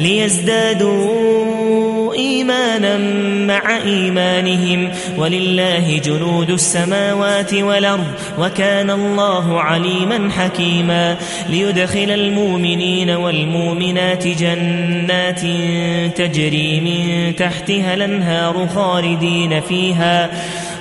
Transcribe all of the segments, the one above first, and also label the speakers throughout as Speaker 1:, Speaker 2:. Speaker 1: ليزدادوا إيمانا مع إيمانهم ولله جنود السماوات والأرض وكان الله عليما حكيما ليدخل المؤمنين والمؤمنات جنات تجري من تحتها الانهار خالدين فيها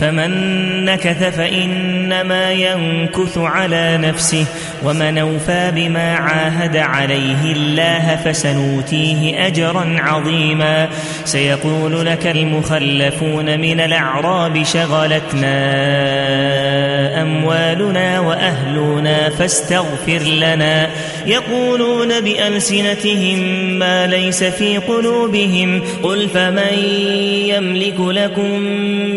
Speaker 1: فمن نكث فإنما ينكث على نفسه ومن اوفى بما عاهد عليه الله فسنوتيه أجرا عظيما سيقول لك المخلفون من الأعراب شغلتنا أموالنا وأهلنا فاستغفر لنا يقولون بألسنتهم ما ليس في قلوبهم قل فمن يملك لكم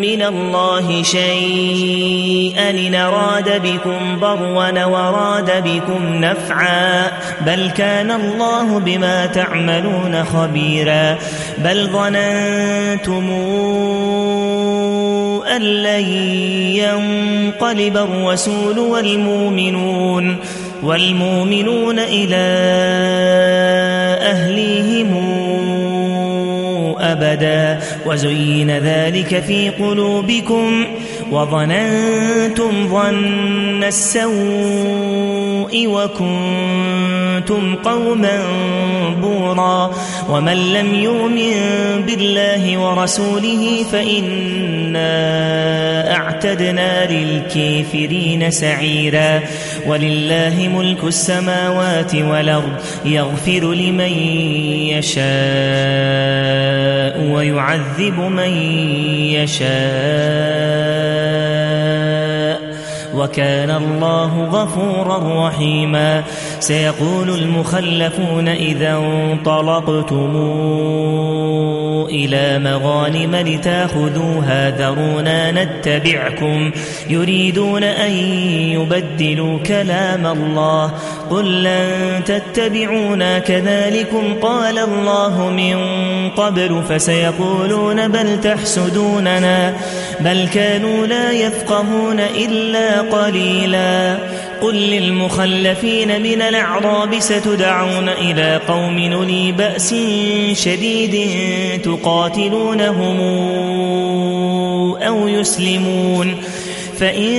Speaker 1: من الله شيئا لنراد بكم ضروا وراد بكم نفعا بل كان الله بما تعملون خبيرا بل ظننتم أن لن ينقلب الرسول والمؤمنون والمؤمنون إلى أهليهم أبدا وزين ذلك في قلوبكم وظننتم ظن السوء وكنتم قوما بورا ومن لم يؤمن بالله ورسوله فإنا اعتدنا للكافرين سعيرا ولله ملك السماوات والأرض يغفر لمن يشاء ويعذب من يشاء وكان الله غفورا رحيما سيقول المخلفون إذا انطلقتم إلى مغانم لتاخذوها ذرونا نتبعكم يريدون أن يبدلوا كلام الله قل لن تتبعونا كذلكم قال الله من قبل فسيقولون بل تحسدوننا بل كانوا لا يفقهون إلا قليلا قل للمخلفين من الأعراب ستدعون إلى قوم اولي بأس شديد تقاتلونهم أو يسلمون فإن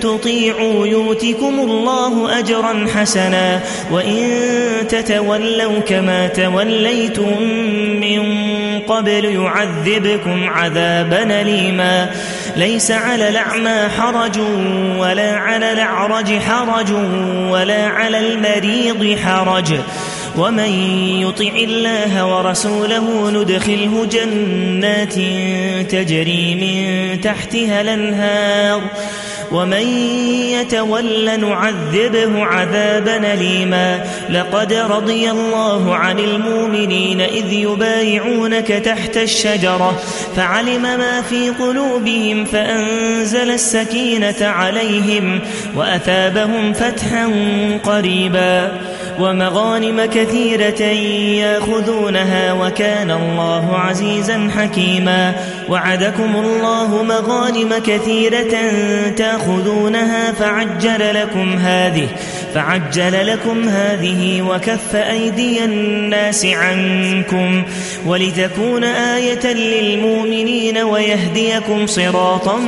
Speaker 1: تطيعوا يؤتكم الله أجرا حسنا وإن تتولوا كما توليتم من قبل يعذبكم عذابا ليما ليس على الاعمى حرج ولا على الاعرج حرج ولا على المريض حرج ومن يطع الله ورسوله ندخله جنات تجري من تحتها الانهار ومن يتول نعذبه عذابا اليما لقد رضي الله عن المؤمنين إذ يبايعونك تحت الشجرة فعلم ما في قلوبهم فأنزل السكينة عليهم وأثابهم فتحا قريبا ومغانم كثيرة ياخذونها وكان الله عزيزا حكيما وعدكم الله مغانم كثيرة تاخذونها فعجل لكم هذه فعجل لكم هذه وكف أيدي الناس عنكم ولتكون آية للمؤمنين ويهديكم صراطا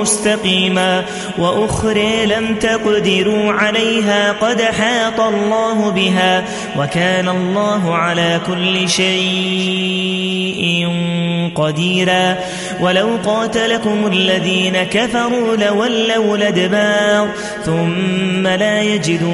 Speaker 1: مستقيما وأخرى لم تقدروا عليها قد حاط الله بها وكان الله على كل شيء قديرا ولو قاتلكم الذين كفروا لولوا الادبار ثم لا يجدون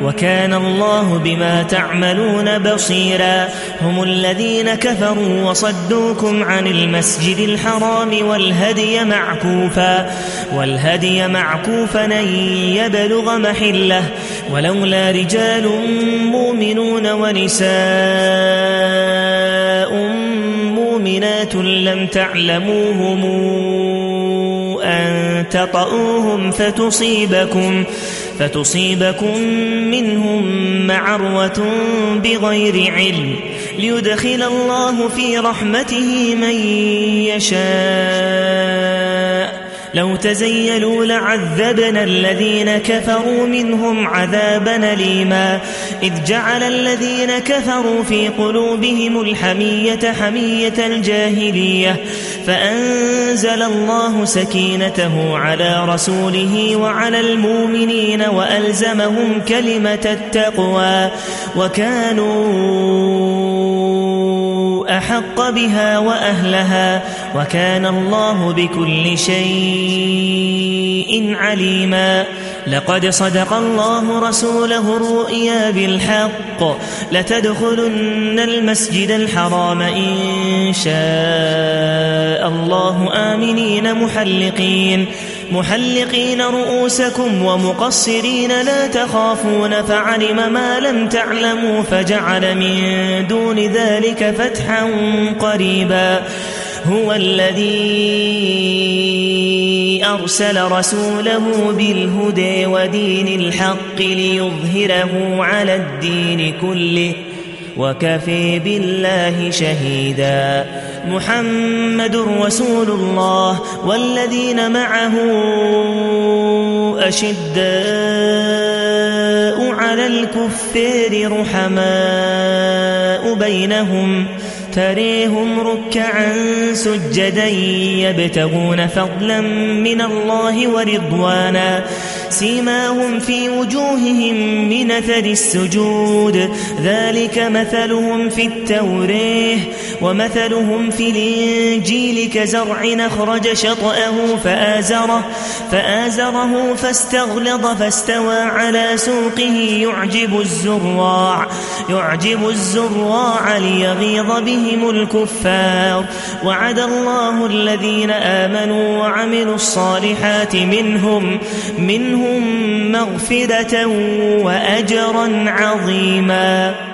Speaker 1: وكان الله بما تعملون بصيرا هم الذين كفروا وصدوكم عن المسجد الحرام والهدي معكوفا والهدي معكوفا ان يبلغ محله ولولا رجال مؤمنون ونساء مؤمنات لم تعلموهم أن تطئوهم فتصيبكم فتصيبكم منهم معروة بغير علم ليدخل الله في رحمته من يشاء لو تزيلوا لعذبنا الذين كفروا منهم عذابا ليما إذ جعل الذين كفروا في قلوبهم الحمية حمية الجاهلية فأنزل الله سكينته على رسوله وعلى المؤمنين وألزمهم كلمة التقوى وكانوا أحق بها وأهلها وكان الله بكل شيء عليما لقد صدق الله رسوله الرؤيا بالحق لتدخلن المسجد الحرام إن شاء الله آمنين محلقين محلقين رؤوسكم ومقصرين لا تخافون فعلم ما لم تعلموا فجعل من دون ذلك فتحا قريبا هو الذي أرسل رسوله بالهدى ودين الحق ليظهره على الدين كله وكفي بالله شهيدا محمد رسول الله والذين معه أشداء على الكفار رحماء بينهم تريهم ركعا سجدا يبتغون فضلا من الله ورضوانا سيماهم في وجوههم من اثر السجود ذلك مثلهم في التوريه ومثلهم في الانجيل كزرع اخرج شطاه فازره, فآزره فاستغلظ فاستوى على سوقه يعجب الزراع, يعجب الزراع ليغيظ بهم الكفار وعد الله الذين آمنوا وعملوا الصالحات منهم, منهم لهم مغفرة وأجرا عظيما